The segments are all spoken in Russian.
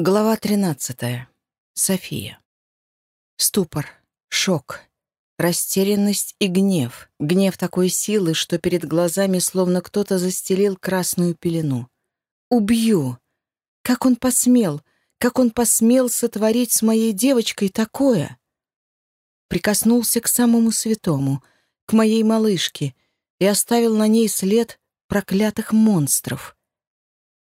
Глава 13. София. Ступор, шок, растерянность и гнев. Гнев такой силы, что перед глазами словно кто-то застелил красную пелену. «Убью!» Как он посмел? Как он посмел сотворить с моей девочкой такое? Прикоснулся к самому святому, к моей малышке, и оставил на ней след проклятых монстров.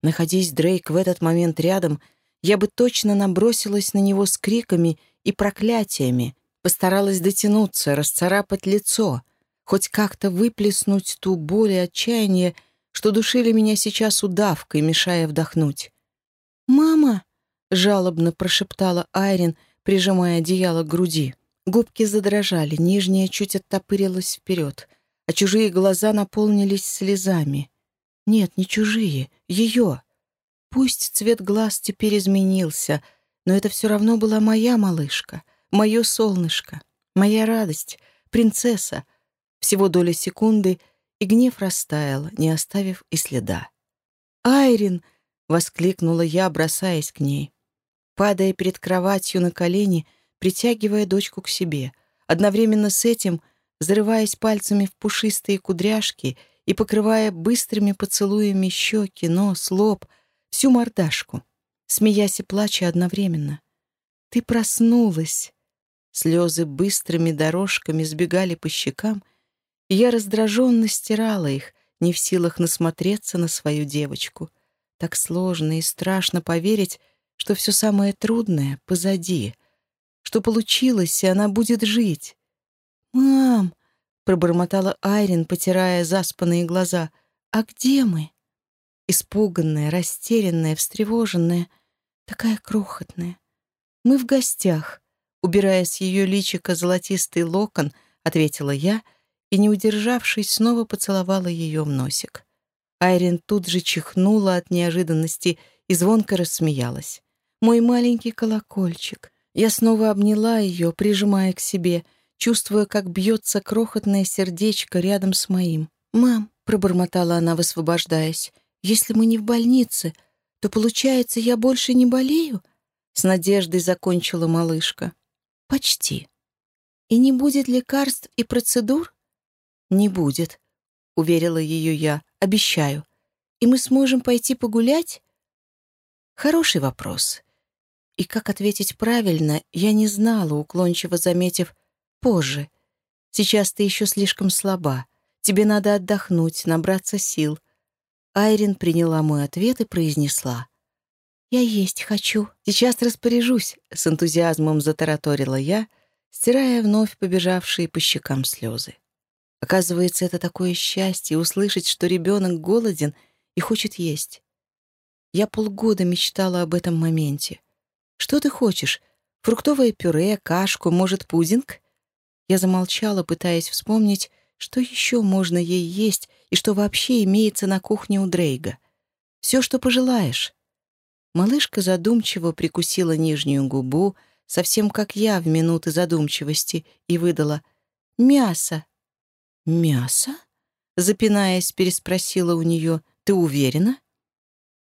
Находясь Дрейк в этот момент рядом — я бы точно набросилась на него с криками и проклятиями, постаралась дотянуться, расцарапать лицо, хоть как-то выплеснуть ту боль и отчаяние, что душили меня сейчас удавкой, мешая вдохнуть. «Мама!» — жалобно прошептала Айрин, прижимая одеяло к груди. Губки задрожали, нижняя чуть оттопырилась вперед, а чужие глаза наполнились слезами. Нет, не чужие, ее. Пусть цвет глаз теперь изменился, но это все равно была моя малышка, мое солнышко, моя радость, принцесса. Всего доля секунды, и гнев растаял, не оставив и следа. «Айрин!» — воскликнула я, бросаясь к ней. Падая перед кроватью на колени, притягивая дочку к себе, одновременно с этим взрываясь пальцами в пушистые кудряшки и покрывая быстрыми поцелуями щеки, нос, лоб — всю мордашку, смеясь и плача одновременно. «Ты проснулась!» Слезы быстрыми дорожками сбегали по щекам, и я раздраженно стирала их, не в силах насмотреться на свою девочку. Так сложно и страшно поверить, что все самое трудное позади, что получилось, и она будет жить. «Мам!» — пробормотала Айрин, потирая заспанные глаза. «А где мы?» Испуганная, растерянная, встревоженная, такая крохотная. «Мы в гостях», — убирая с ее личика золотистый локон, ответила я и, не удержавшись, снова поцеловала ее в носик. Айрин тут же чихнула от неожиданности и звонко рассмеялась. «Мой маленький колокольчик». Я снова обняла ее, прижимая к себе, чувствуя, как бьется крохотное сердечко рядом с моим. «Мам», — пробормотала она, высвобождаясь, если мы не в больнице, то, получается, я больше не болею?» С надеждой закончила малышка. «Почти. И не будет лекарств и процедур?» «Не будет», — уверила ее я, — «обещаю. И мы сможем пойти погулять?» Хороший вопрос. И как ответить правильно, я не знала, уклончиво заметив «позже». Сейчас ты еще слишком слаба. Тебе надо отдохнуть, набраться сил. Айрин приняла мой ответ и произнесла. «Я есть хочу. Сейчас распоряжусь», — с энтузиазмом затараторила я, стирая вновь побежавшие по щекам слезы. Оказывается, это такое счастье — услышать, что ребенок голоден и хочет есть. Я полгода мечтала об этом моменте. «Что ты хочешь? Фруктовое пюре, кашку, может, пудинг?» Я замолчала, пытаясь вспомнить, что еще можно ей есть и что вообще имеется на кухне у Дрейга? Все, что пожелаешь. Малышка задумчиво прикусила нижнюю губу, совсем как я в минуты задумчивости, и выдала «Мясо». «Мясо?» Запинаясь, переспросила у нее «Ты уверена?»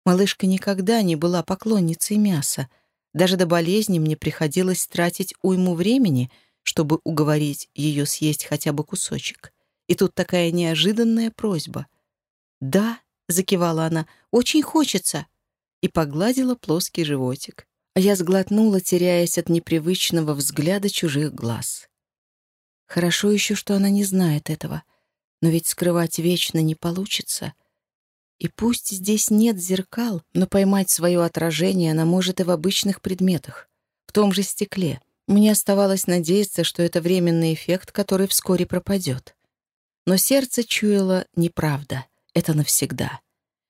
Малышка никогда не была поклонницей мяса. Даже до болезни мне приходилось тратить уйму времени, чтобы уговорить ее съесть хотя бы кусочек. И тут такая неожиданная просьба. «Да», — закивала она, — «очень хочется». И погладила плоский животик. А я сглотнула, теряясь от непривычного взгляда чужих глаз. Хорошо еще, что она не знает этого. Но ведь скрывать вечно не получится. И пусть здесь нет зеркал, но поймать свое отражение она может и в обычных предметах, в том же стекле. Мне оставалось надеяться, что это временный эффект, который вскоре пропадет. Но сердце чуяло неправда. Это навсегда.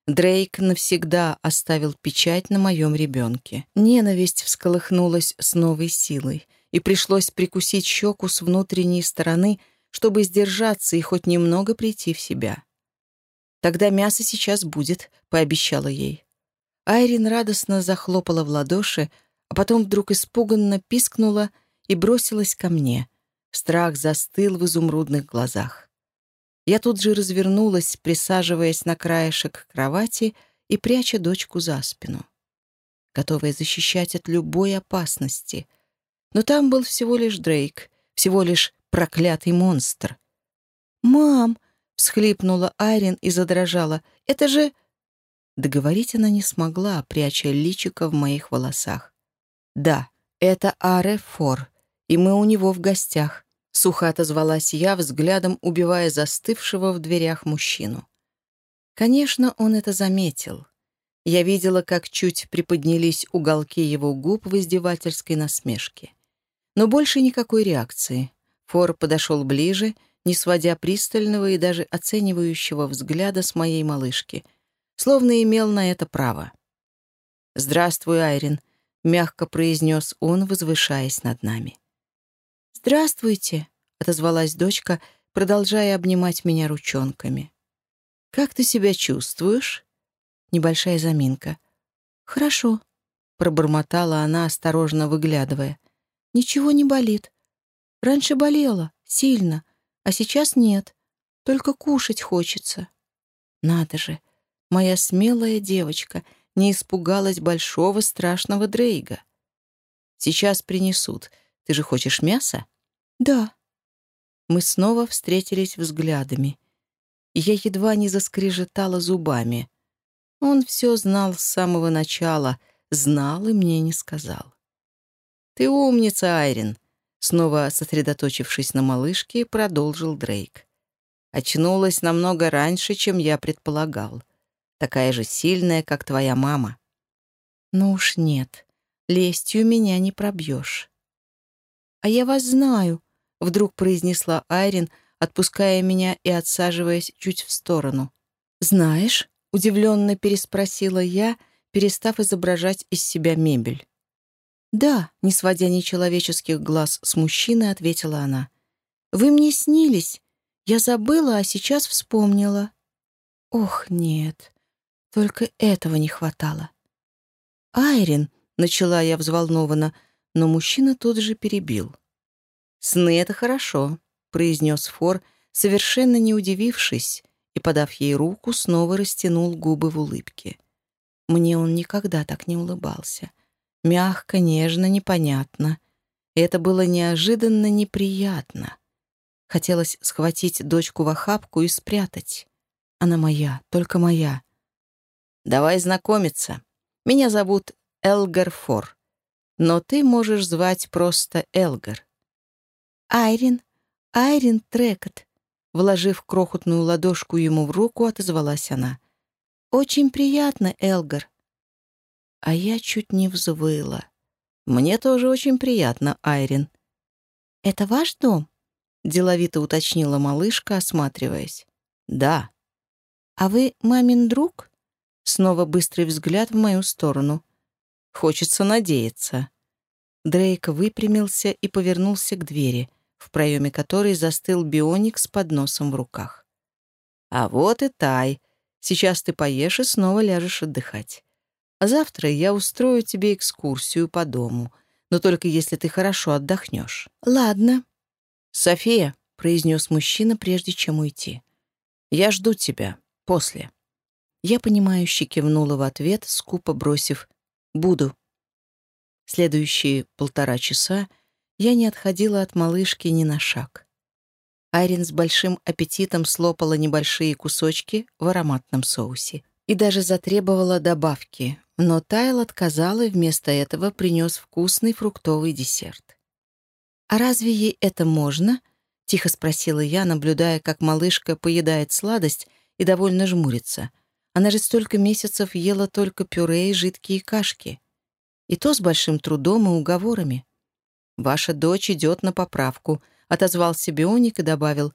Дрейк навсегда оставил печать на моем ребенке. Ненависть всколыхнулась с новой силой, и пришлось прикусить щеку с внутренней стороны, чтобы сдержаться и хоть немного прийти в себя. «Тогда мясо сейчас будет», — пообещала ей. Айрин радостно захлопала в ладоши, а потом вдруг испуганно пискнула и бросилась ко мне. Страх застыл в изумрудных глазах. Я тут же развернулась, присаживаясь на краешек кровати и пряча дочку за спину. готовая защищать от любой опасности. Но там был всего лишь Дрейк, всего лишь проклятый монстр. «Мам!» — всхлипнула Айрин и задрожала. «Это же...» Договорить она не смогла, пряча личико в моих волосах. «Да, это Аре Фор, и мы у него в гостях», — сухо отозвалась я, взглядом убивая застывшего в дверях мужчину. Конечно, он это заметил. Я видела, как чуть приподнялись уголки его губ в издевательской насмешке. Но больше никакой реакции. Фор подошел ближе, не сводя пристального и даже оценивающего взгляда с моей малышки, словно имел на это право. «Здравствуй, Айрин», — мягко произнес он, возвышаясь над нами. «Здравствуйте», — отозвалась дочка, продолжая обнимать меня ручонками. «Как ты себя чувствуешь?» Небольшая заминка. «Хорошо», — пробормотала она, осторожно выглядывая. «Ничего не болит. Раньше болело, сильно, а сейчас нет. Только кушать хочется». «Надо же, моя смелая девочка не испугалась большого страшного Дрейга. Сейчас принесут. Ты же хочешь мяса?» «Да». Мы снова встретились взглядами. Я едва не заскрежетала зубами. Он все знал с самого начала, знал и мне не сказал. «Ты умница, Айрин», — снова сосредоточившись на малышке, продолжил Дрейк. «Очнулась намного раньше, чем я предполагал. Такая же сильная, как твоя мама». «Ну уж нет, лестью меня не пробьешь». «А я вас знаю», — вдруг произнесла Айрин, отпуская меня и отсаживаясь чуть в сторону. «Знаешь?» Удивленно переспросила я, перестав изображать из себя мебель. «Да», — не сводя нечеловеческих глаз с мужчины, ответила она. «Вы мне снились. Я забыла, а сейчас вспомнила». «Ох, нет, только этого не хватало». «Айрин», — начала я взволнованно, но мужчина тут же перебил. «Сны — это хорошо», — произнес Фор, совершенно не удивившись, и, подав ей руку, снова растянул губы в улыбке. Мне он никогда так не улыбался. Мягко, нежно, непонятно. И это было неожиданно неприятно. Хотелось схватить дочку в охапку и спрятать. Она моя, только моя. «Давай знакомиться. Меня зовут Элгар Фор, но ты можешь звать просто Элгар». «Айрин, Айрин Трекот», Вложив крохотную ладошку ему в руку, отозвалась она. «Очень приятно, Элгар». А я чуть не взвыла. «Мне тоже очень приятно, Айрин». «Это ваш дом?» — деловито уточнила малышка, осматриваясь. «Да». «А вы мамин друг?» Снова быстрый взгляд в мою сторону. «Хочется надеяться». Дрейк выпрямился и повернулся к двери — в проеме которой застыл бионик с подносом в руках. «А вот и Тай. Сейчас ты поешь и снова ляжешь отдыхать. А завтра я устрою тебе экскурсию по дому, но только если ты хорошо отдохнешь». «Ладно». «София», — произнес мужчина, прежде чем уйти. «Я жду тебя. После». Я, понимающе кивнула в ответ, скупо бросив «Буду». Следующие полтора часа — я не отходила от малышки ни на шаг. Айрин с большим аппетитом слопала небольшие кусочки в ароматном соусе и даже затребовала добавки, но Тайл отказал и вместо этого принес вкусный фруктовый десерт. «А разве ей это можно?» — тихо спросила я, наблюдая, как малышка поедает сладость и довольно жмурится. Она же столько месяцев ела только пюре и жидкие кашки. И то с большим трудом и уговорами. «Ваша дочь идет на поправку», — отозвался Бионик и добавил,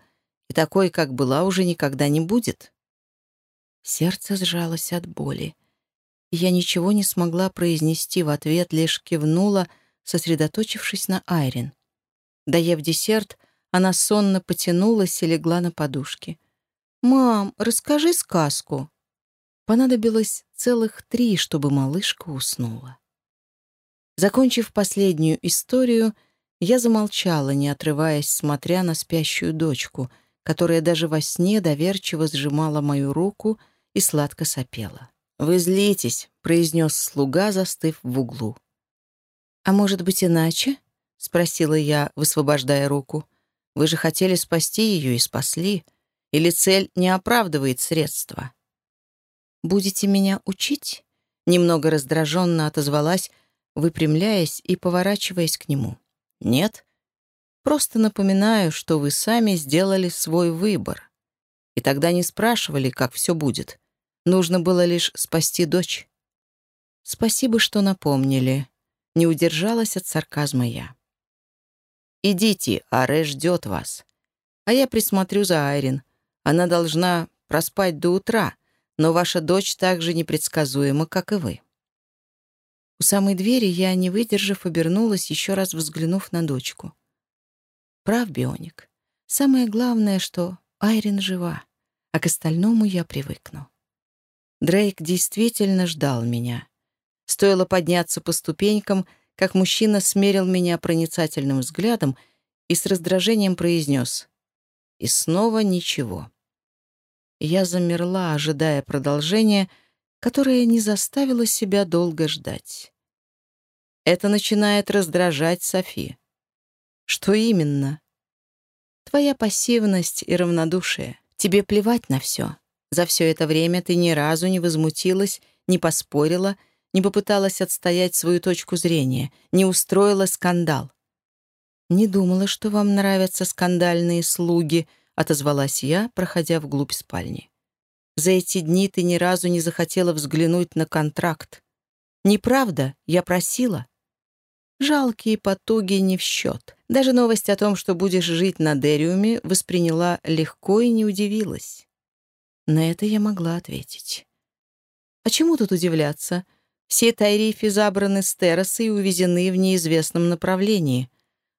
«и такой, как была, уже никогда не будет». Сердце сжалось от боли. Я ничего не смогла произнести в ответ, лишь кивнула, сосредоточившись на Айрин. Доев десерт, она сонно потянулась и легла на подушке. «Мам, расскажи сказку». Понадобилось целых три, чтобы малышка уснула. Закончив последнюю историю, я замолчала, не отрываясь, смотря на спящую дочку, которая даже во сне доверчиво сжимала мою руку и сладко сопела. «Вы злитесь», — произнес слуга, застыв в углу. «А может быть, иначе?» — спросила я, высвобождая руку. «Вы же хотели спасти ее и спасли. Или цель не оправдывает средства?» «Будете меня учить?» Немного раздраженно отозвалась, выпрямляясь и поворачиваясь к нему. «Нет. Просто напоминаю, что вы сами сделали свой выбор. И тогда не спрашивали, как все будет. Нужно было лишь спасти дочь». «Спасибо, что напомнили». Не удержалась от сарказма я. «Идите, Аре ждет вас. А я присмотрю за Айрин. Она должна проспать до утра, но ваша дочь так же непредсказуема, как и вы». У самой двери я, не выдержав, обернулась, еще раз взглянув на дочку. Прав, Бионик. Самое главное, что Айрин жива, а к остальному я привыкну. Дрейк действительно ждал меня. Стоило подняться по ступенькам, как мужчина смерил меня проницательным взглядом и с раздражением произнес «И снова ничего». Я замерла, ожидая продолжения, которое не заставило себя долго ждать. Это начинает раздражать Софи. Что именно? Твоя пассивность и равнодушие. Тебе плевать на все. За все это время ты ни разу не возмутилась, не поспорила, не попыталась отстоять свою точку зрения, не устроила скандал. Не думала, что вам нравятся скандальные слуги —— отозвалась я, проходя вглубь спальни. «За эти дни ты ни разу не захотела взглянуть на контракт. Неправда, я просила». Жалкие потуги не в счет. Даже новость о том, что будешь жить на Дериуме, восприняла легко и не удивилась. На это я могла ответить. А чему тут удивляться? Все Тайрифи забраны с террасы и увезены в неизвестном направлении.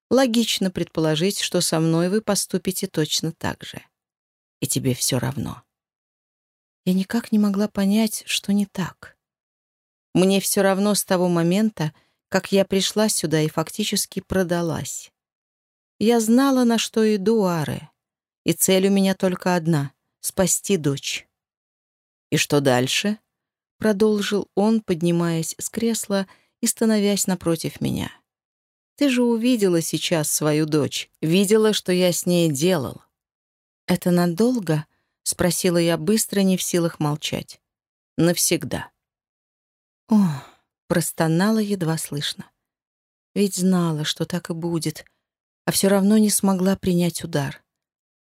Логично предположить, что со мной вы поступите точно так же. И тебе все равно. Я никак не могла понять, что не так. Мне все равно с того момента, как я пришла сюда и фактически продалась. Я знала, на что иду, Аре, и цель у меня только одна — спасти дочь. «И что дальше?» — продолжил он, поднимаясь с кресла и становясь напротив меня. Ты же увидела сейчас свою дочь, видела, что я с ней делал». «Это надолго?» — спросила я быстро, не в силах молчать. «Навсегда». «О!» — простонала едва слышно. Ведь знала, что так и будет, а все равно не смогла принять удар.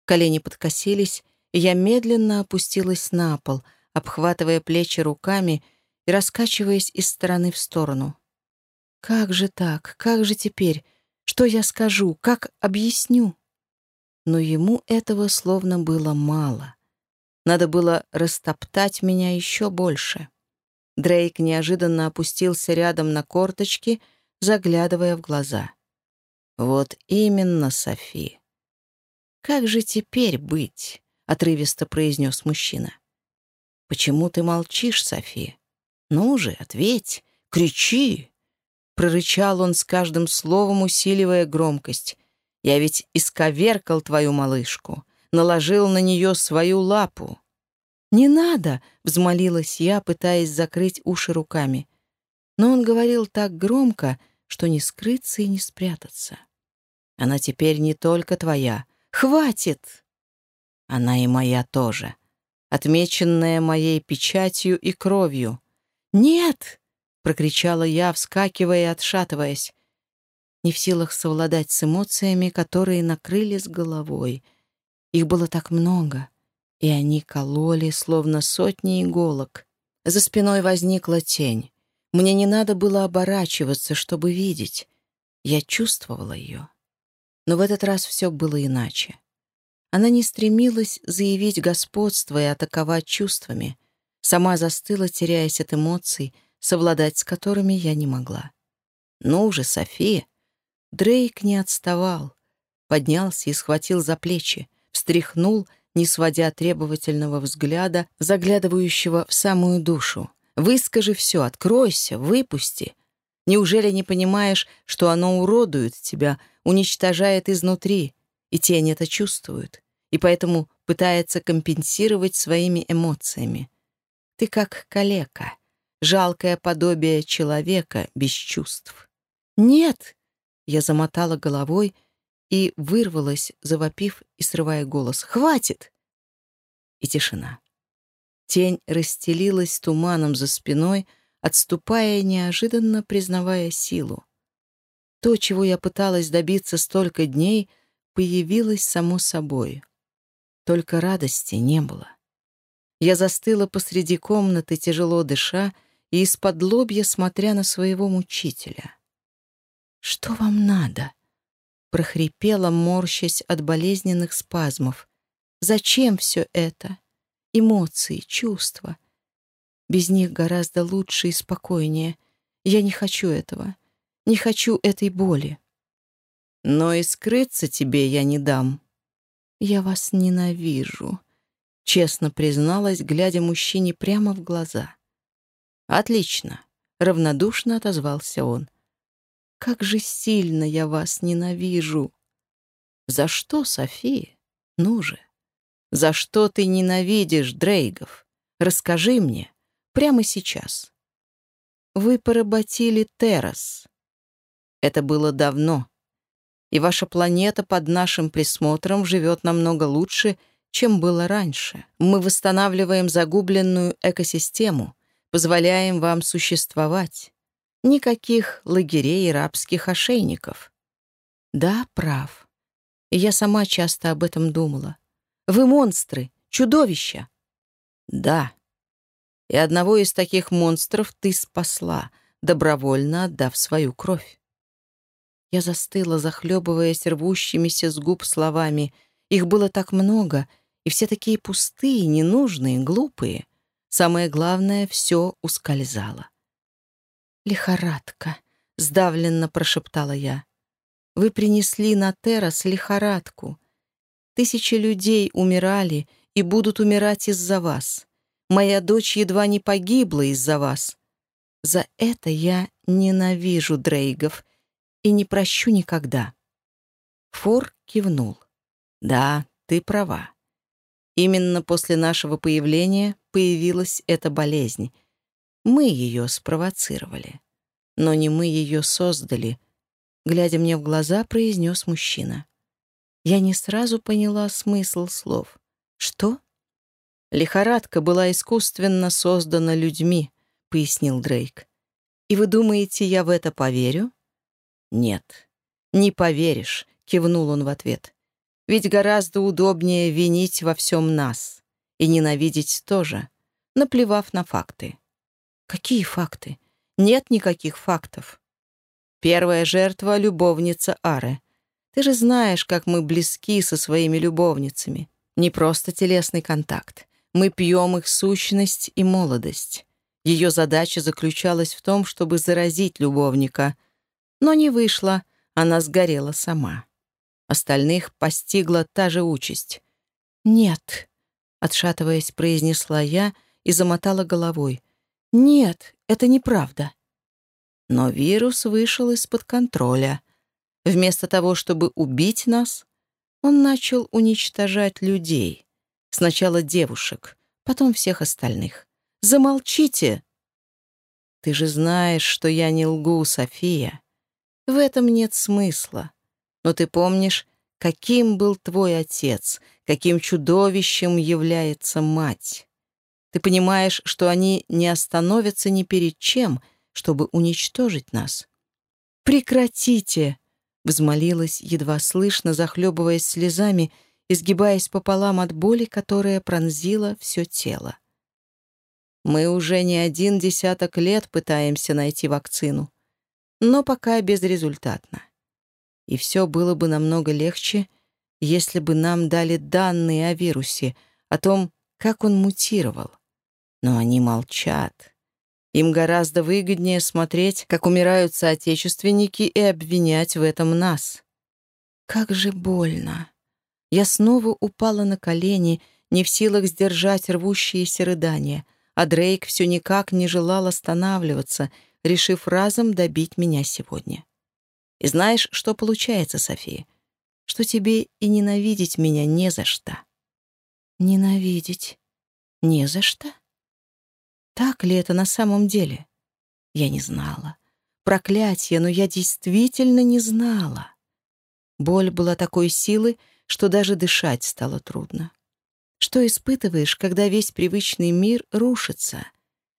Колени подкосились, и я медленно опустилась на пол, обхватывая плечи руками и раскачиваясь из стороны в сторону. Как же так? Как же теперь? Что я скажу? Как объясню? Но ему этого словно было мало. Надо было растоптать меня еще больше. Дрейк неожиданно опустился рядом на корточки, заглядывая в глаза. «Вот именно, Софи. Как же теперь быть?» — отрывисто произнес мужчина. «Почему ты молчишь, Софи? Ну же, ответь, кричи!» Прорычал он с каждым словом, усиливая громкость. «Я ведь исковеркал твою малышку, наложил на нее свою лапу». «Не надо!» — взмолилась я, пытаясь закрыть уши руками. Но он говорил так громко, что не скрыться и не спрятаться. «Она теперь не только твоя. Хватит!» «Она и моя тоже, отмеченная моей печатью и кровью». «Нет!» — прокричала я, вскакивая и отшатываясь. Не в силах совладать с эмоциями, которые накрыли с головой. Их было так много, и они кололи, словно сотни иголок. За спиной возникла тень. Мне не надо было оборачиваться, чтобы видеть. Я чувствовала ее. Но в этот раз все было иначе. Она не стремилась заявить господство и атаковать чувствами. Сама застыла, теряясь от эмоций, совладать с которыми я не могла. «Ну же, София!» Дрейк не отставал. Поднялся и схватил за плечи, встряхнул, не сводя требовательного взгляда, заглядывающего в самую душу. «Выскажи все, откройся, выпусти. Неужели не понимаешь, что оно уродует тебя, уничтожает изнутри, и тень это чувствует, и поэтому пытается компенсировать своими эмоциями? Ты как калека» жалкое подобие человека без чувств. «Нет!» — я замотала головой и вырвалась, завопив и срывая голос. «Хватит!» И тишина. Тень расстелилась туманом за спиной, отступая, неожиданно признавая силу. То, чего я пыталась добиться столько дней, появилось само собой. Только радости не было. Я застыла посреди комнаты, тяжело дыша, и из-под лобья смотря на своего мучителя. «Что вам надо?» — прохрипела, морщась от болезненных спазмов. «Зачем все это? Эмоции, чувства. Без них гораздо лучше и спокойнее. Я не хочу этого. Не хочу этой боли. Но и скрыться тебе я не дам. Я вас ненавижу», — честно призналась, глядя мужчине прямо в глаза. «Отлично», — равнодушно отозвался он. «Как же сильно я вас ненавижу!» «За что, София? Ну же! За что ты ненавидишь Дрейгов? Расскажи мне, прямо сейчас». «Вы поработили Террас». «Это было давно, и ваша планета под нашим присмотром живет намного лучше, чем было раньше. Мы восстанавливаем загубленную экосистему, позволяем вам существовать. Никаких лагерей и рабских ошейников. Да, прав. Я сама часто об этом думала. Вы монстры, чудовища. Да. И одного из таких монстров ты спасла, добровольно отдав свою кровь. Я застыла, захлебываясь рвущимися с губ словами. Их было так много, и все такие пустые, ненужные, глупые. Самое главное, все ускользало. «Лихорадка», — сдавленно прошептала я. «Вы принесли на Террас лихорадку. Тысячи людей умирали и будут умирать из-за вас. Моя дочь едва не погибла из-за вас. За это я ненавижу Дрейгов и не прощу никогда». Фор кивнул. «Да, ты права. Именно после нашего появления появилась эта болезнь. Мы ее спровоцировали. Но не мы ее создали», — глядя мне в глаза, произнес мужчина. Я не сразу поняла смысл слов. «Что?» «Лихорадка была искусственно создана людьми», — пояснил Дрейк. «И вы думаете, я в это поверю?» «Нет, не поверишь», — кивнул он в ответ. «Ведь гораздо удобнее винить во всем нас. И ненавидеть тоже, наплевав на факты». «Какие факты? Нет никаких фактов». Первая жертва — любовница Ары. Ты же знаешь, как мы близки со своими любовницами. Не просто телесный контакт. Мы пьем их сущность и молодость. Ее задача заключалась в том, чтобы заразить любовника — но не вышло, она сгорела сама. Остальных постигла та же участь. «Нет», — отшатываясь, произнесла я и замотала головой. «Нет, это неправда». Но вирус вышел из-под контроля. Вместо того, чтобы убить нас, он начал уничтожать людей. Сначала девушек, потом всех остальных. «Замолчите!» «Ты же знаешь, что я не лгу, София. В этом нет смысла. Но ты помнишь, каким был твой отец, каким чудовищем является мать. Ты понимаешь, что они не остановятся ни перед чем, чтобы уничтожить нас. «Прекратите!» — взмолилась, едва слышно, захлебываясь слезами, изгибаясь пополам от боли, которая пронзила все тело. Мы уже не один десяток лет пытаемся найти вакцину но пока безрезультатно. И все было бы намного легче, если бы нам дали данные о вирусе, о том, как он мутировал. Но они молчат. Им гораздо выгоднее смотреть, как умирают соотечественники, и обвинять в этом нас. Как же больно. Я снова упала на колени, не в силах сдержать рвущиеся рыдания, а Дрейк все никак не желал останавливаться — решив разом добить меня сегодня. И знаешь, что получается, София? Что тебе и ненавидеть меня не за что. Ненавидеть не за что? Так ли это на самом деле? Я не знала. Проклятие, но я действительно не знала. Боль была такой силы, что даже дышать стало трудно. Что испытываешь, когда весь привычный мир рушится?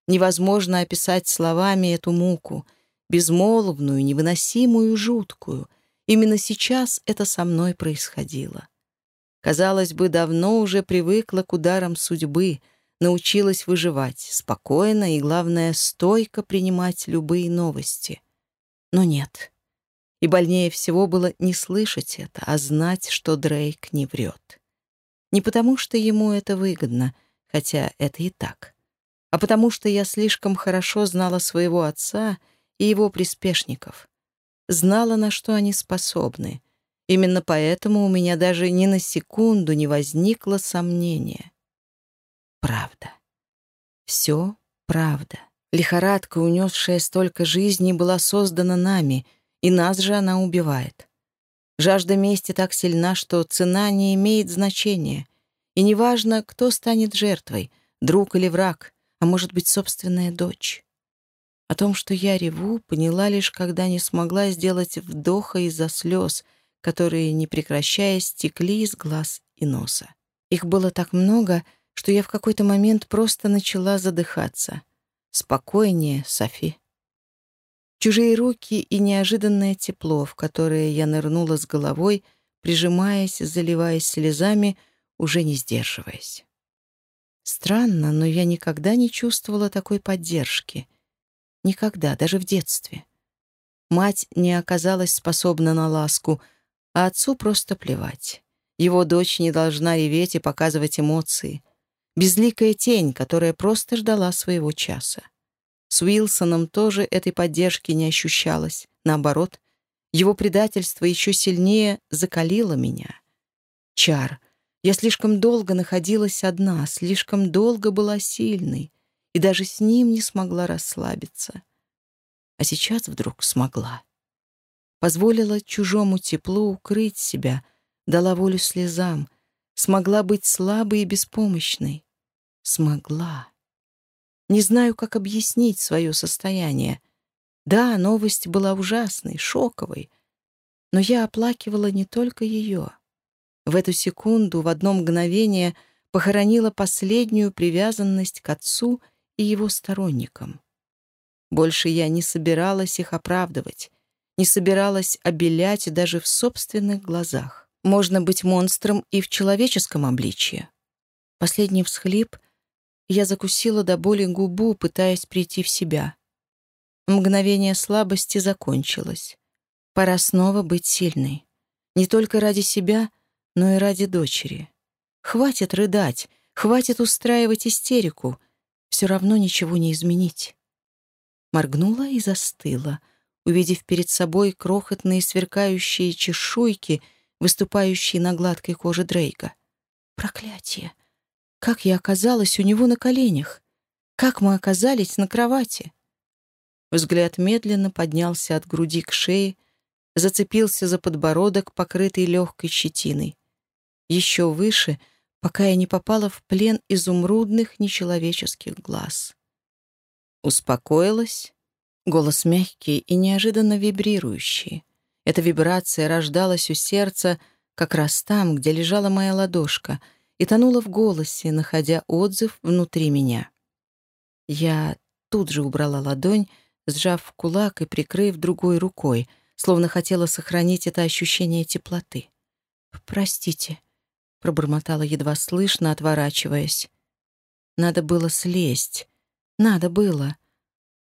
Невозможно описать словами эту муку, безмолвную, невыносимую, жуткую. Именно сейчас это со мной происходило. Казалось бы, давно уже привыкла к ударам судьбы, научилась выживать, спокойно и, главное, стойко принимать любые новости. Но нет. И больнее всего было не слышать это, а знать, что Дрейк не врет. Не потому, что ему это выгодно, хотя это и так, а потому что я слишком хорошо знала своего отца и его приспешников. Знала, на что они способны — Именно поэтому у меня даже ни на секунду не возникло сомнения. Правда. Все правда. Лихорадка, унесшая столько жизней, была создана нами, и нас же она убивает. Жажда мести так сильна, что цена не имеет значения. И неважно, кто станет жертвой, друг или враг, а может быть, собственная дочь. О том, что я реву, поняла лишь, когда не смогла сделать вдоха из-за слез, которые, не прекращая, стекли из глаз и носа. Их было так много, что я в какой-то момент просто начала задыхаться. «Спокойнее, Софи». Чужие руки и неожиданное тепло, в которое я нырнула с головой, прижимаясь, заливаясь слезами, уже не сдерживаясь. Странно, но я никогда не чувствовала такой поддержки. Никогда, даже в детстве. Мать не оказалась способна на ласку — а отцу просто плевать. Его дочь не должна реветь и показывать эмоции. Безликая тень, которая просто ждала своего часа. С Уилсоном тоже этой поддержки не ощущалось. Наоборот, его предательство еще сильнее закалило меня. Чар. Я слишком долго находилась одна, слишком долго была сильной, и даже с ним не смогла расслабиться. А сейчас вдруг смогла позволила чужому теплу укрыть себя, дала волю слезам, смогла быть слабой и беспомощной. Смогла. Не знаю, как объяснить свое состояние. Да, новость была ужасной, шоковой, но я оплакивала не только ее. В эту секунду, в одно мгновение, похоронила последнюю привязанность к отцу и его сторонникам. Больше я не собиралась их оправдывать, не собиралась обелять даже в собственных глазах. Можно быть монстром и в человеческом обличье. Последний всхлип я закусила до боли губу, пытаясь прийти в себя. Мгновение слабости закончилось. Пора снова быть сильной. Не только ради себя, но и ради дочери. Хватит рыдать, хватит устраивать истерику. Все равно ничего не изменить. Моргнула и застыла — увидев перед собой крохотные сверкающие чешуйки, выступающие на гладкой коже Дрейка. Проклятие! Как я оказалась у него на коленях? Как мы оказались на кровати? Взгляд медленно поднялся от груди к шее, зацепился за подбородок, покрытый легкой щетиной. Еще выше, пока я не попала в плен изумрудных нечеловеческих глаз. Успокоилась, Голос мягкий и неожиданно вибрирующий. Эта вибрация рождалась у сердца как раз там, где лежала моя ладошка, и тонула в голосе, находя отзыв внутри меня. Я тут же убрала ладонь, сжав в кулак и прикрыв другой рукой, словно хотела сохранить это ощущение теплоты. «Простите», — пробормотала едва слышно, отворачиваясь. «Надо было слезть. Надо было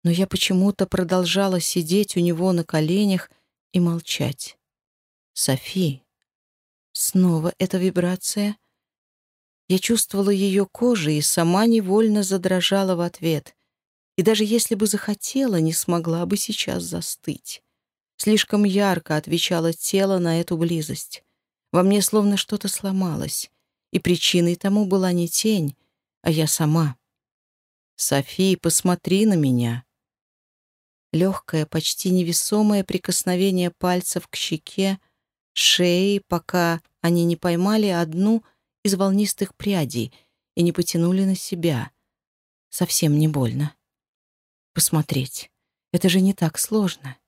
но я почему-то продолжала сидеть у него на коленях и молчать. «Софи!» Снова эта вибрация. Я чувствовала ее кожей и сама невольно задрожала в ответ. И даже если бы захотела, не смогла бы сейчас застыть. Слишком ярко отвечало тело на эту близость. Во мне словно что-то сломалось, и причиной тому была не тень, а я сама. «Софи, посмотри на меня!» Легкое, почти невесомое прикосновение пальцев к щеке, шее, пока они не поймали одну из волнистых прядей и не потянули на себя. совсем не больно. Посмотреть. Это же не так сложно.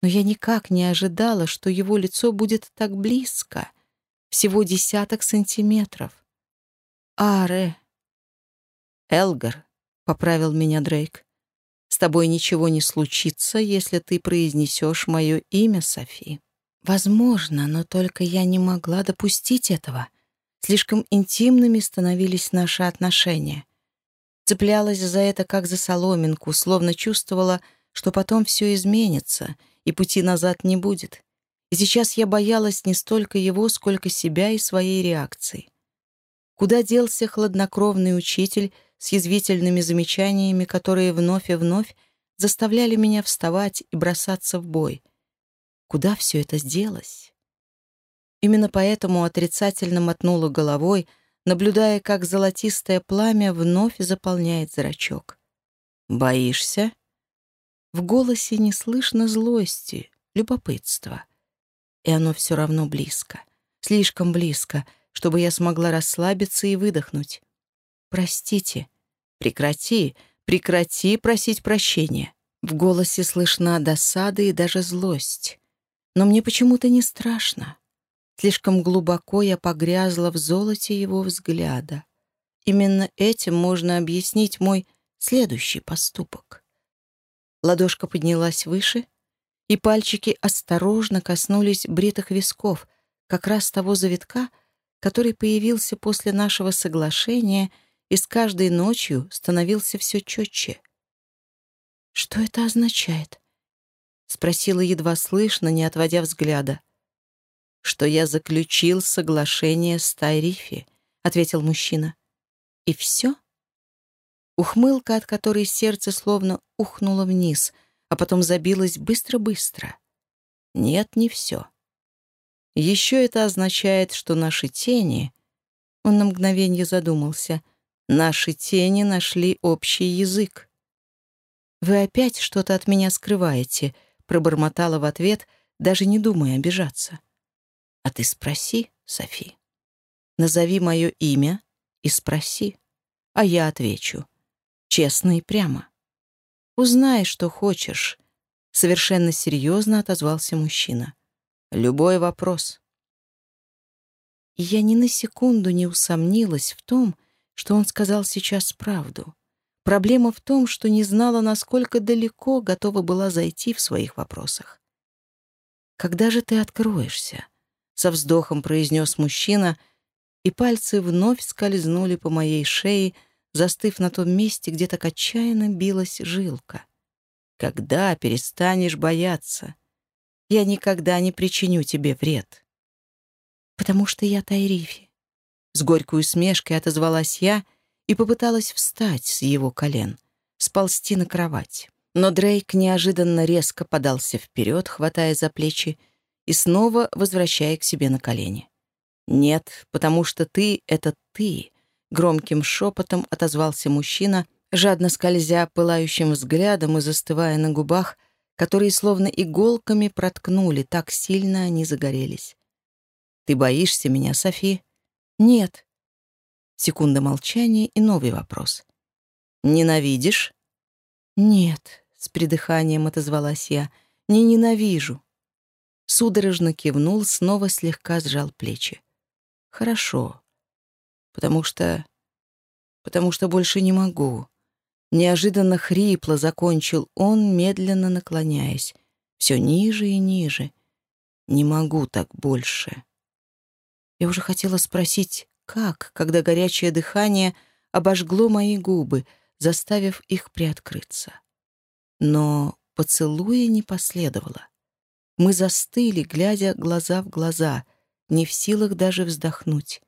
Но я никак не ожидала, что его лицо будет так близко. Всего десяток сантиметров. Аре. Элгар, — поправил меня Дрейк. С тобой ничего не случится, если ты произнесешь мое имя, Софи. Возможно, но только я не могла допустить этого. Слишком интимными становились наши отношения. Цеплялась за это как за соломинку, словно чувствовала, что потом все изменится, и пути назад не будет. И сейчас я боялась не столько его, сколько себя и своей реакции. Куда делся хладнокровный учитель с язвительными замечаниями, которые вновь и вновь заставляли меня вставать и бросаться в бой? Куда все это сделалось? Именно поэтому отрицательно мотнула головой, наблюдая, как золотистое пламя вновь заполняет зрачок. «Боишься?» В голосе не слышно злости, любопытства. И оно все равно близко, слишком близко, чтобы я смогла расслабиться и выдохнуть. «Простите». «Прекрати, прекрати просить прощения». В голосе слышна досада и даже злость. Но мне почему-то не страшно. Слишком глубоко я погрязла в золоте его взгляда. Именно этим можно объяснить мой следующий поступок. Ладошка поднялась выше, и пальчики осторожно коснулись бритых висков, как раз того завитка, который появился после нашего соглашения и с каждой ночью становился все четче. «Что это означает?» — спросила едва слышно, не отводя взгляда что я заключил соглашение с Тайрифи», — ответил мужчина. «И все?» Ухмылка, от которой сердце словно ухнуло вниз, а потом забилось быстро-быстро. Нет, не все. Еще это означает, что наши тени... Он на мгновение задумался. Наши тени нашли общий язык. «Вы опять что-то от меня скрываете», — пробормотала в ответ, даже не думая обижаться. А ты спроси, Софи. Назови мое имя и спроси, а я отвечу. Честно и прямо. Узнай, что хочешь. Совершенно серьезно отозвался мужчина. Любой вопрос. я ни на секунду не усомнилась в том, что он сказал сейчас правду. Проблема в том, что не знала, насколько далеко готова была зайти в своих вопросах. «Когда же ты откроешься?» со вздохом произнес мужчина, и пальцы вновь скользнули по моей шее, застыв на том месте, где так отчаянно билась жилка. «Когда перестанешь бояться? Я никогда не причиню тебе вред». «Потому что я Тайрифи». С горькой усмешкой отозвалась я и попыталась встать с его колен, сползти на кровать. Но Дрейк неожиданно резко подался вперед, хватая за плечи, и снова возвращая к себе на колени. «Нет, потому что ты — это ты», — громким шепотом отозвался мужчина, жадно скользя пылающим взглядом и застывая на губах, которые словно иголками проткнули, так сильно они загорелись. «Ты боишься меня, Софи?» «Нет». Секунда молчания и новый вопрос. «Ненавидишь?» «Нет», — с придыханием отозвалась я, — «не ненавижу судорожно кивнул, снова слегка сжал плечи. «Хорошо. Потому что... потому что больше не могу». Неожиданно хрипло закончил он, медленно наклоняясь. Все ниже и ниже. «Не могу так больше». Я уже хотела спросить, как, когда горячее дыхание обожгло мои губы, заставив их приоткрыться. Но поцелуя не последовало. Мы застыли, глядя глаза в глаза, не в силах даже вздохнуть.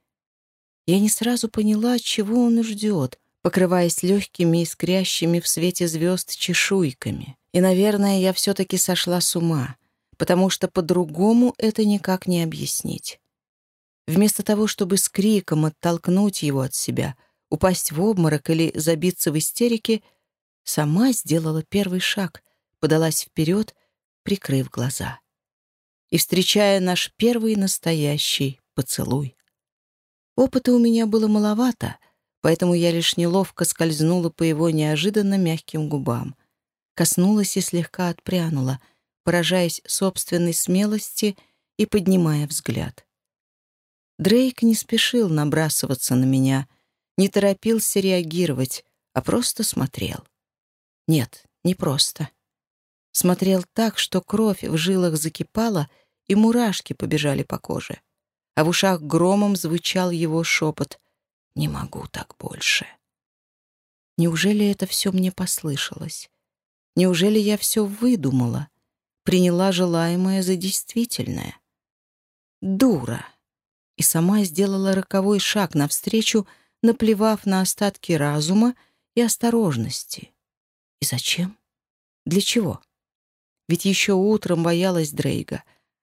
Я не сразу поняла, чего он ждет, покрываясь легкими, искрящими в свете звезд чешуйками. И, наверное, я все-таки сошла с ума, потому что по-другому это никак не объяснить. Вместо того, чтобы с криком оттолкнуть его от себя, упасть в обморок или забиться в истерике, сама сделала первый шаг, подалась вперед — прикрыв глаза. И встречая наш первый настоящий поцелуй. Опыта у меня было маловато, поэтому я лишь неловко скользнула по его неожиданно мягким губам. Коснулась и слегка отпрянула, поражаясь собственной смелости и поднимая взгляд. Дрейк не спешил набрасываться на меня, не торопился реагировать, а просто смотрел. Нет, не просто. Смотрел так, что кровь в жилах закипала, и мурашки побежали по коже. А в ушах громом звучал его шепот «Не могу так больше». Неужели это все мне послышалось? Неужели я все выдумала? Приняла желаемое за действительное? Дура! И сама сделала роковой шаг навстречу, наплевав на остатки разума и осторожности. И зачем? Для чего? Ведь еще утром боялась Дрейга,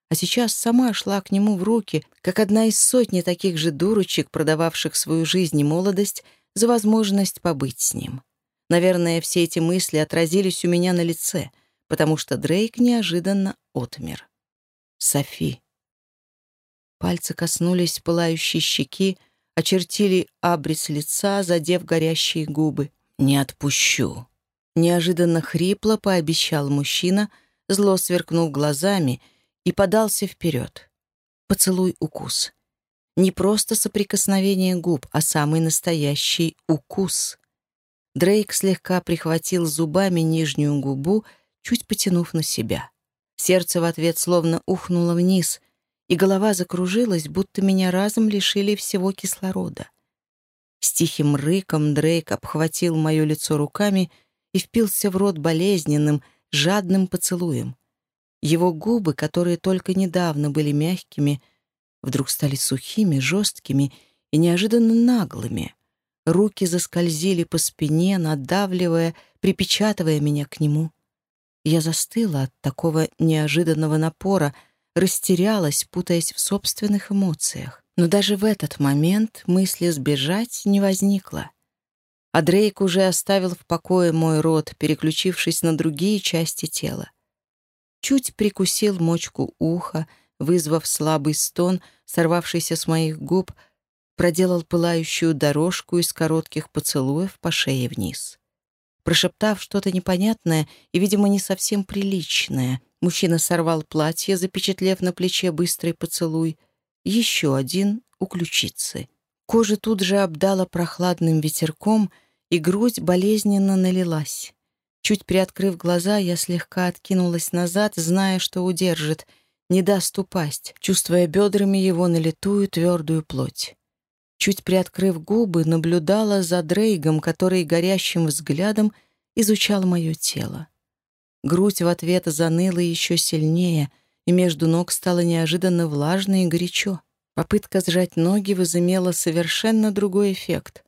а сейчас сама шла к нему в руки, как одна из сотни таких же дурочек, продававших свою жизнь и молодость за возможность побыть с ним. Наверное, все эти мысли отразились у меня на лице, потому что Дрейк неожиданно отмер. Софи. Пальцы коснулись пылающей щеки, очертили абрис лица, задев горящие губы. «Не отпущу», — неожиданно хрипло пообещал мужчина, зло сверкнув глазами, и подался вперед. Поцелуй-укус. Не просто соприкосновение губ, а самый настоящий укус. Дрейк слегка прихватил зубами нижнюю губу, чуть потянув на себя. Сердце в ответ словно ухнуло вниз, и голова закружилась, будто меня разом лишили всего кислорода. С тихим рыком Дрейк обхватил мое лицо руками и впился в рот болезненным, жадным поцелуем. Его губы, которые только недавно были мягкими, вдруг стали сухими, жесткими и неожиданно наглыми. Руки заскользили по спине, надавливая, припечатывая меня к нему. Я застыла от такого неожиданного напора, растерялась, путаясь в собственных эмоциях. Но даже в этот момент мысли сбежать не возникло. А Дрейк уже оставил в покое мой рот, переключившись на другие части тела. Чуть прикусил мочку уха, вызвав слабый стон, сорвавшийся с моих губ — проделал пылающую дорожку из коротких поцелуев по шее вниз. Прошептав что-то непонятное и, видимо, не совсем приличное, мужчина сорвал платье, запечатлев на плече быстрый поцелуй. Еще один у ключицы. Кожа тут же обдала прохладным ветерком, и грудь болезненно налилась. Чуть приоткрыв глаза, я слегка откинулась назад, зная, что удержит, не даст упасть, чувствуя бедрами его налитую твердую плоть чуть приоткрыв губы, наблюдала за Дрейгом, который горящим взглядом изучал мое тело. Грудь в ответ заныла еще сильнее, и между ног стало неожиданно влажно и горячо. Попытка сжать ноги возымела совершенно другой эффект.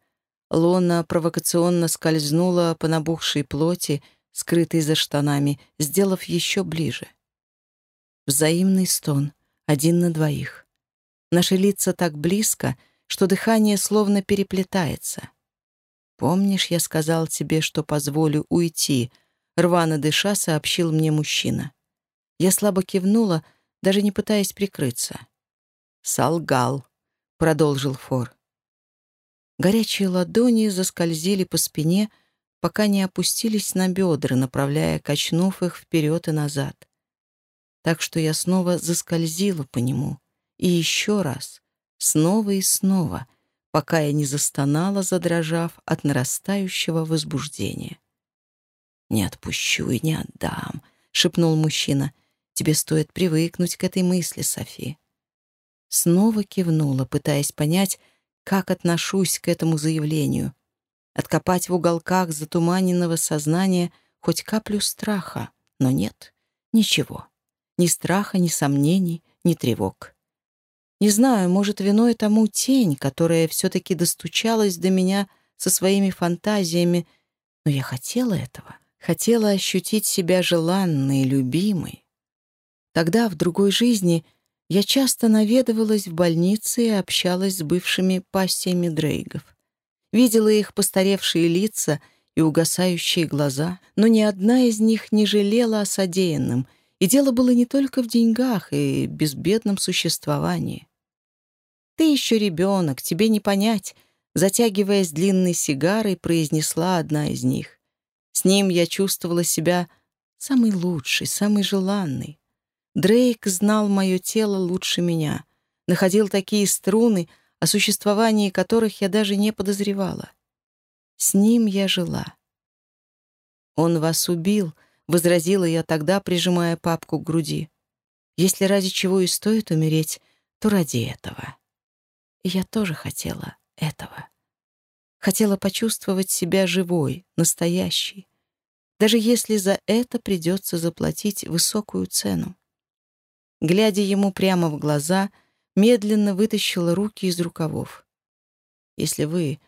Лона провокационно скользнула по набухшей плоти, скрытой за штанами, сделав еще ближе. Взаимный стон, один на двоих. Наши лица так близко — что дыхание словно переплетается. «Помнишь, я сказал тебе, что позволю уйти?» Рвано дыша сообщил мне мужчина. Я слабо кивнула, даже не пытаясь прикрыться. «Солгал», — продолжил Фор. Горячие ладони заскользили по спине, пока не опустились на бедра, направляя, качнув их вперед и назад. Так что я снова заскользила по нему. И еще раз, снова и снова, пока я не застонала, задрожав от нарастающего возбуждения. «Не отпущу и не отдам», — шепнул мужчина. «Тебе стоит привыкнуть к этой мысли, Софи». Снова кивнула, пытаясь понять, как отношусь к этому заявлению. Откопать в уголках затуманенного сознания хоть каплю страха, но нет, ничего. Ни страха, ни сомнений, ни тревог. Не знаю, может, виной тому тень, которая все-таки достучалась до меня со своими фантазиями, но я хотела этого. Хотела ощутить себя желанной, любимой. Тогда, в другой жизни, я часто наведывалась в больнице и общалась с бывшими пассиями Дрейгов. Видела их постаревшие лица и угасающие глаза, но ни одна из них не жалела о содеянном, и дело было не только в деньгах и безбедном существовании. «Ты еще ребенок, тебе не понять», Затягиваясь длинной сигарой, произнесла одна из них. С ним я чувствовала себя самой лучшей, самой желанной. Дрейк знал мое тело лучше меня, находил такие струны, о существовании которых я даже не подозревала. С ним я жила. «Он вас убил», — возразила я тогда, прижимая папку к груди. «Если ради чего и стоит умереть, то ради этого». Я тоже хотела этого. Хотела почувствовать себя живой, настоящей, даже если за это придется заплатить высокую цену. Глядя ему прямо в глаза, медленно вытащила руки из рукавов. «Если вы,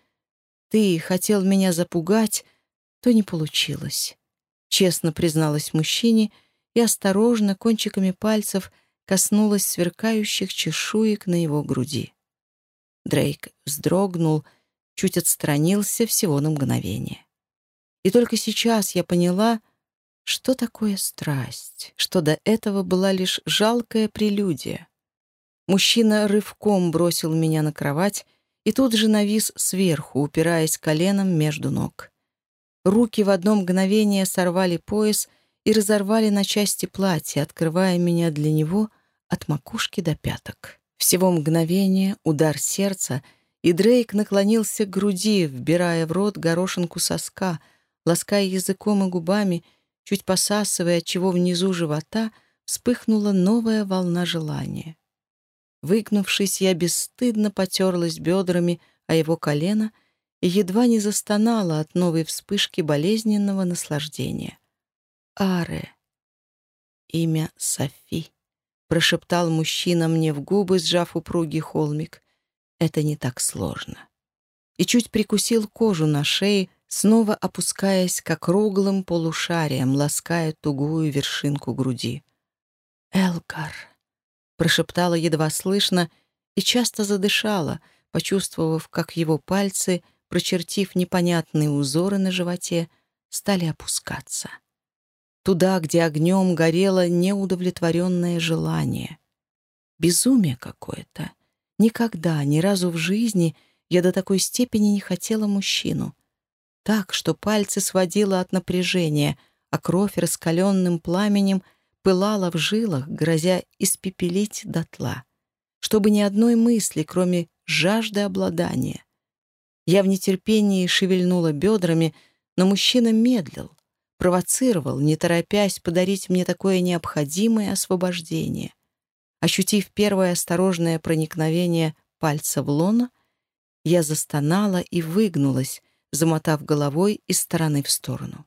ты хотел меня запугать, то не получилось», — честно призналась мужчине и осторожно кончиками пальцев коснулась сверкающих чешуек на его груди. Дрейк вздрогнул, чуть отстранился всего на мгновение. И только сейчас я поняла, что такое страсть, что до этого была лишь жалкая прелюдия. Мужчина рывком бросил меня на кровать и тут же навис сверху, упираясь коленом между ног. Руки в одно мгновение сорвали пояс и разорвали на части платье, открывая меня для него от макушки до пяток. Всего мгновение, удар сердца, и Дрейк наклонился к груди, вбирая в рот горошинку соска, лаская языком и губами, чуть посасывая, чего внизу живота вспыхнула новая волна желания. Выгнувшись, я бесстыдно потерлась бедрами о его колено и едва не застонала от новой вспышки болезненного наслаждения. Аре. Имя Софи. — прошептал мужчина мне в губы, сжав упругий холмик. «Это не так сложно». И чуть прикусил кожу на шее, снова опускаясь к округлым полушариям, лаская тугую вершинку груди. «Элкар», — прошептала едва слышно и часто задышала, почувствовав, как его пальцы, прочертив непонятные узоры на животе, стали опускаться туда, где огнем горело неудовлетворенное желание. Безумие какое-то. Никогда, ни разу в жизни я до такой степени не хотела мужчину. Так, что пальцы сводило от напряжения, а кровь раскаленным пламенем пылала в жилах, грозя испепелить дотла. Чтобы ни одной мысли, кроме жажды обладания. Я в нетерпении шевельнула бедрами, но мужчина медлил провоцировал, не торопясь подарить мне такое необходимое освобождение. Ощутив первое осторожное проникновение пальца в лоно, я застонала и выгнулась, замотав головой из стороны в сторону.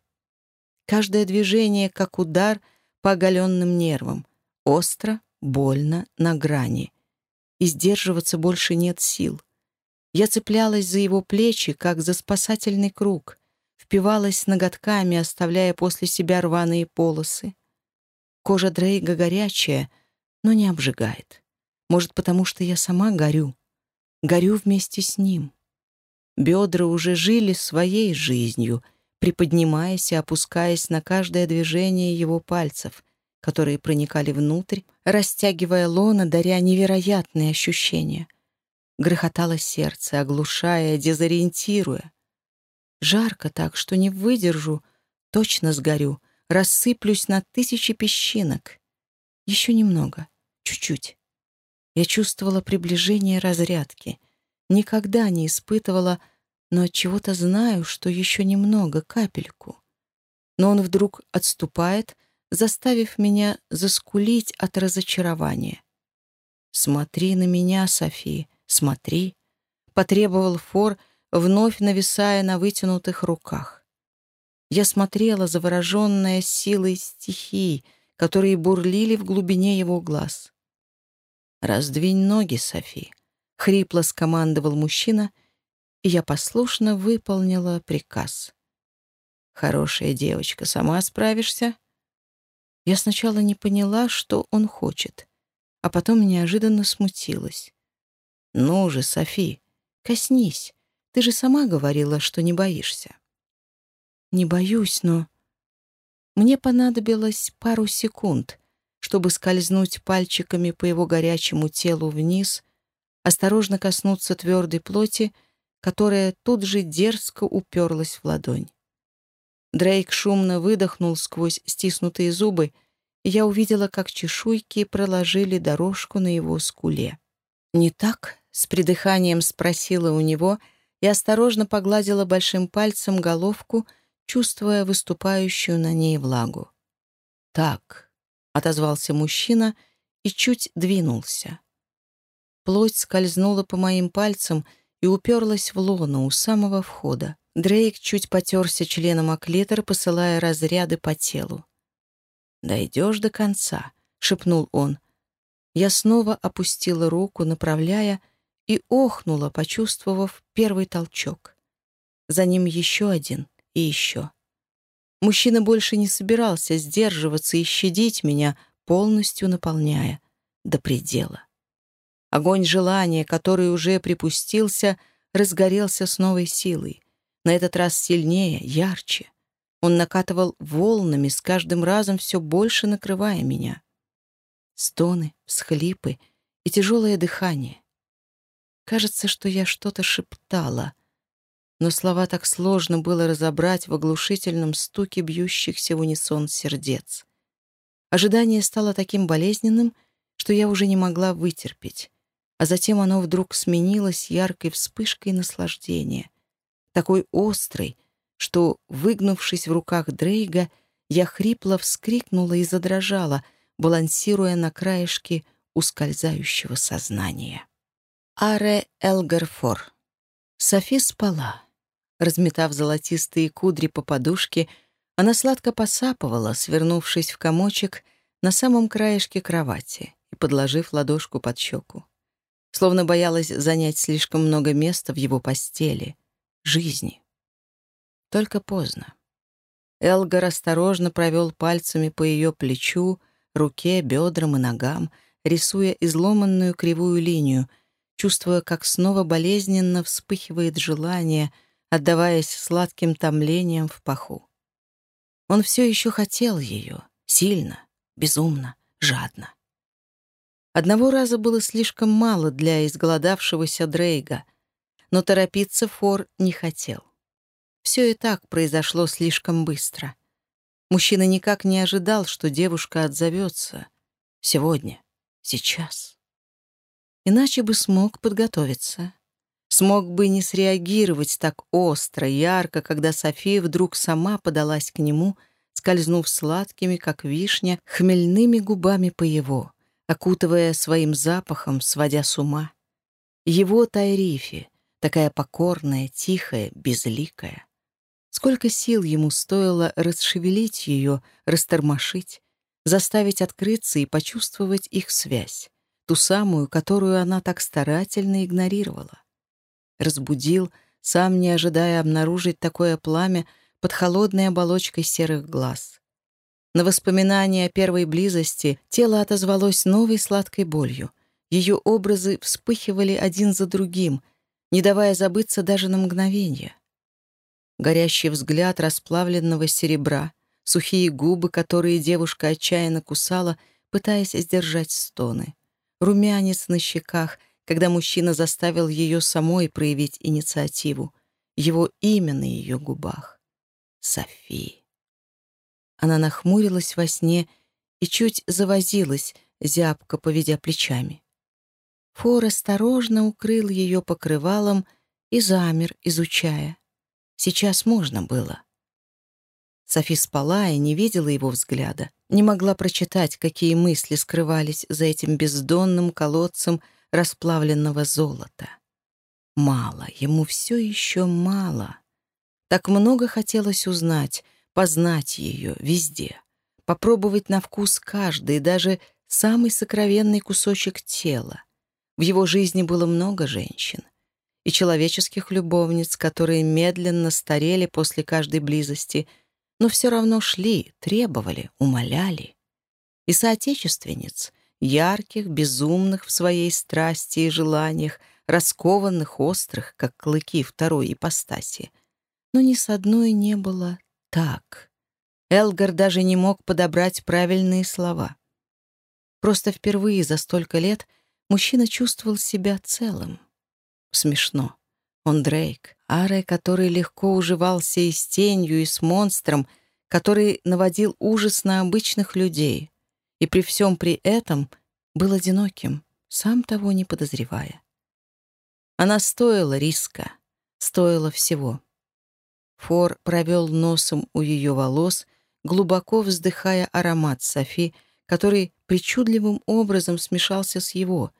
Каждое движение, как удар по оголенным нервам, остро, больно, на грани. И сдерживаться больше нет сил. Я цеплялась за его плечи, как за спасательный круг впивалась ноготками, оставляя после себя рваные полосы. Кожа Дрейга горячая, но не обжигает. Может, потому что я сама горю. Горю вместе с ним. Бедра уже жили своей жизнью, приподнимаясь и опускаясь на каждое движение его пальцев, которые проникали внутрь, растягивая лона, даря невероятные ощущения. Грохотало сердце, оглушая, дезориентируя. Жарко так, что не выдержу, точно сгорю, рассыплюсь на тысячи песчинок. Еще немного, чуть-чуть. Я чувствовала приближение разрядки. Никогда не испытывала, но от чего-то знаю, что еще немного, капельку. Но он вдруг отступает, заставив меня заскулить от разочарования. «Смотри на меня, Софи, смотри», — потребовал Фор, — вновь нависая на вытянутых руках. Я смотрела, завороженная силой стихий, которые бурлили в глубине его глаз. «Раздвинь ноги, Софи», — хрипло скомандовал мужчина, и я послушно выполнила приказ. «Хорошая девочка, сама справишься?» Я сначала не поняла, что он хочет, а потом неожиданно смутилась. «Ну же, Софи, коснись, ты же сама говорила, что не боишься». «Не боюсь, но...» Мне понадобилось пару секунд, чтобы скользнуть пальчиками по его горячему телу вниз, осторожно коснуться твердой плоти, которая тут же дерзко уперлась в ладонь. Дрейк шумно выдохнул сквозь стиснутые зубы, и я увидела, как чешуйки проложили дорожку на его скуле. «Не так?» — с придыханием спросила у него и осторожно погладила большим пальцем головку, чувствуя выступающую на ней влагу. «Так», — отозвался мужчина и чуть двинулся. Плоть скользнула по моим пальцам и уперлась в лоно у самого входа. Дрейк чуть потерся членом оклитор, посылая разряды по телу. «Дойдешь до конца», — шепнул он. Я снова опустила руку, направляя, и охнула, почувствовав первый толчок. За ним еще один и еще. Мужчина больше не собирался сдерживаться и щадить меня, полностью наполняя до предела. Огонь желания, который уже припустился, разгорелся с новой силой. На этот раз сильнее, ярче. Он накатывал волнами, с каждым разом все больше накрывая меня. Стоны, всхлипы и тяжелое дыхание. Кажется, что я что-то шептала, но слова так сложно было разобрать в оглушительном стуке бьющихся в унисон сердец. Ожидание стало таким болезненным, что я уже не могла вытерпеть а затем оно вдруг сменилось яркой вспышкой наслаждения, такой острой, что, выгнувшись в руках Дрейга, я хрипло вскрикнула и задрожала, балансируя на краешке ускользающего сознания. Аре Элгарфор. Софи спала. Разметав золотистые кудри по подушке, она сладко посапывала, свернувшись в комочек на самом краешке кровати и подложив ладошку под щеку словно боялась занять слишком много места в его постели, жизни. Только поздно. Элгар осторожно провел пальцами по ее плечу, руке, бедрам и ногам, рисуя изломанную кривую линию, чувствуя, как снова болезненно вспыхивает желание, отдаваясь сладким томлением в паху. Он все еще хотел ее, сильно, безумно, жадно. Одного раза было слишком мало для изголодавшегося Дрейга, но торопиться Фор не хотел. Все и так произошло слишком быстро. Мужчина никак не ожидал, что девушка отзовется. Сегодня, сейчас. Иначе бы смог подготовиться. Смог бы не среагировать так остро, ярко, когда София вдруг сама подалась к нему, скользнув сладкими, как вишня, хмельными губами по его — окутывая своим запахом, сводя с ума. Его Тайрифи, такая покорная, тихая, безликая. Сколько сил ему стоило расшевелить ее, растормошить, заставить открыться и почувствовать их связь, ту самую, которую она так старательно игнорировала. Разбудил, сам не ожидая обнаружить такое пламя под холодной оболочкой серых глаз. На воспоминания о первой близости тело отозвалось новой сладкой болью. Ее образы вспыхивали один за другим, не давая забыться даже на мгновение. Горящий взгляд расплавленного серебра, сухие губы, которые девушка отчаянно кусала, пытаясь сдержать стоны. Румянец на щеках, когда мужчина заставил ее самой проявить инициативу. Его имя на ее губах. София. Она нахмурилась во сне и чуть завозилась, зябко поведя плечами. Фор осторожно укрыл ее покрывалом и замер, изучая. Сейчас можно было. Софи спала и не видела его взгляда, не могла прочитать, какие мысли скрывались за этим бездонным колодцем расплавленного золота. Мало, ему все еще мало. Так много хотелось узнать — познать ее везде, попробовать на вкус каждый, даже самый сокровенный кусочек тела. В его жизни было много женщин и человеческих любовниц, которые медленно старели после каждой близости, но все равно шли, требовали, умоляли. И соотечественниц, ярких, безумных в своей страсти и желаниях, раскованных, острых, как клыки второй ипостаси. Но ни с одной не было так. Элгар даже не мог подобрать правильные слова. Просто впервые за столько лет мужчина чувствовал себя целым. Смешно. Он Дрейк, Аре, который легко уживался и с тенью, и с монстром, который наводил ужас на обычных людей, и при всем при этом был одиноким, сам того не подозревая. Она стоила риска, стоила всего. Фор провел носом у ее волос, глубоко вздыхая аромат Софи, который причудливым образом смешался с его,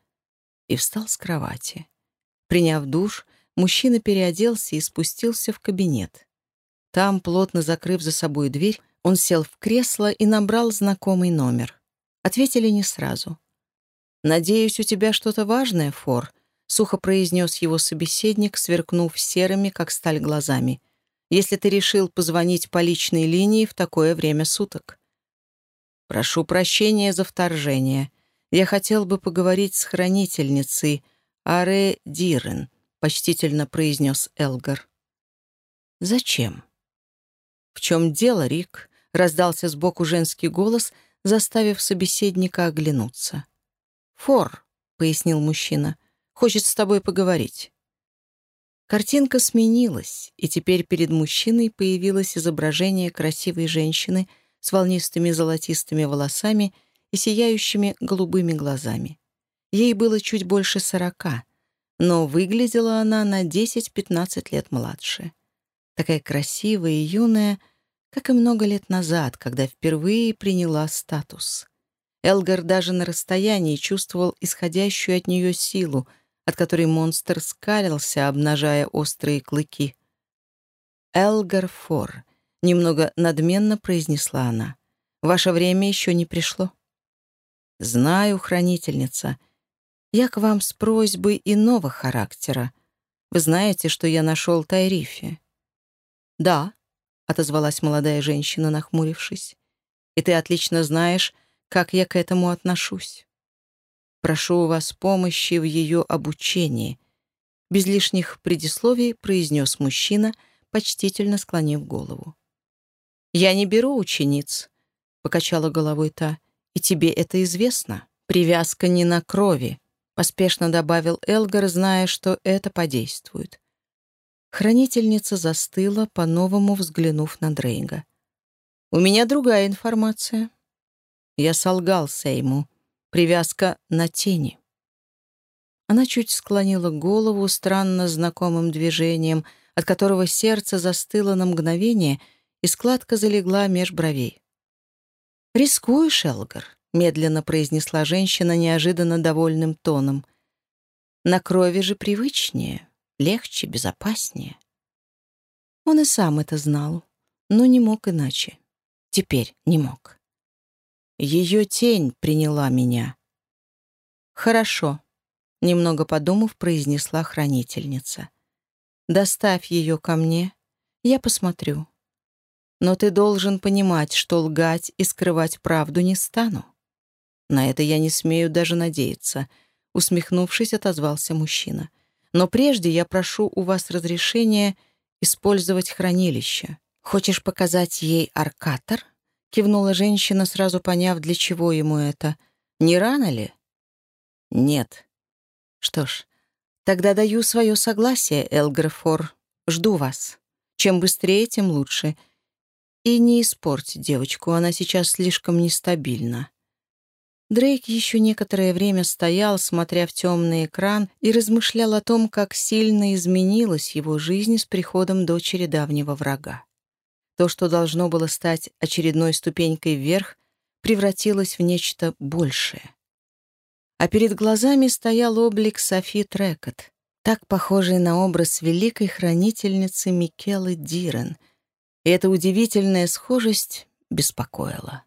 и встал с кровати. Приняв душ, мужчина переоделся и спустился в кабинет. Там, плотно закрыв за собой дверь, он сел в кресло и набрал знакомый номер. Ответили не сразу. «Надеюсь, у тебя что-то важное, Фор», — сухо произнес его собеседник, сверкнув серыми, как сталь, глазами. «Если ты решил позвонить по личной линии в такое время суток». «Прошу прощения за вторжение. Я хотел бы поговорить с хранительницей Аре Дирен», — почтительно произнес Элгар. «Зачем?» «В чем дело, Рик?» — раздался сбоку женский голос, заставив собеседника оглянуться. «Фор», — пояснил мужчина, — «хочет с тобой поговорить». Картинка сменилась, и теперь перед мужчиной появилось изображение красивой женщины с волнистыми золотистыми волосами и сияющими голубыми глазами. Ей было чуть больше сорока, но выглядела она на 10-15 лет младше. Такая красивая и юная, как и много лет назад, когда впервые приняла статус. Элгар даже на расстоянии чувствовал исходящую от нее силу, от которой монстр скалился, обнажая острые клыки. «Элгар Фор», — немного надменно произнесла она, — «ваше время еще не пришло». «Знаю, хранительница», — я к вам с просьбой иного характера. Вы знаете, что я нашел Тайрифи?» «Да», — отозвалась молодая женщина, нахмурившись. «И ты отлично знаешь, как я к этому отношусь. Прошу у вас помощи в ее обучении», — без лишних предисловий произнес мужчина, почтительно склонив голову. «Я не беру учениц», — покачала головой та, — «и тебе это известно. Привязка не на крови, поспешно добавил Элгар, зная, что это подействует. Хранительница застыла, по-новому взглянув на Дрейга. «У меня другая информация». Я солгал Сейму. Привязка на тени. Она чуть склонила голову странно знакомым движением, от которого сердце застыло на мгновение, и складка залегла меж бровей. «Рискуешь, Элгар?» — медленно произнесла женщина неожиданно довольным тоном. «На крови же привычнее, легче, безопаснее». Он и сам это знал, но не мог иначе. Теперь не мог. Ее тень приняла меня. «Хорошо», — немного подумав, произнесла хранительница. «Доставь ее ко мне, я посмотрю. Но ты должен понимать, что лгать и скрывать правду не стану. «На это я не смею даже надеяться», — усмехнувшись, отозвался мужчина. «Но прежде я прошу у вас разрешения использовать хранилище. Хочешь показать ей аркатор?» — кивнула женщина, сразу поняв, для чего ему это. «Не рано ли?» «Нет». «Что ж, тогда даю свое согласие, Элгрефор. Жду вас. Чем быстрее, тем лучше. И не испорть девочку, она сейчас слишком нестабильна». Дрейк еще некоторое время стоял, смотря в темный экран, и размышлял о том, как сильно изменилась его жизнь с приходом дочери давнего врага. То, что должно было стать очередной ступенькой вверх, превратилось в нечто большее. А перед глазами стоял облик Софи Трекот, так похожий на образ великой хранительницы Микелы Дирен, и эта удивительная схожесть беспокоила.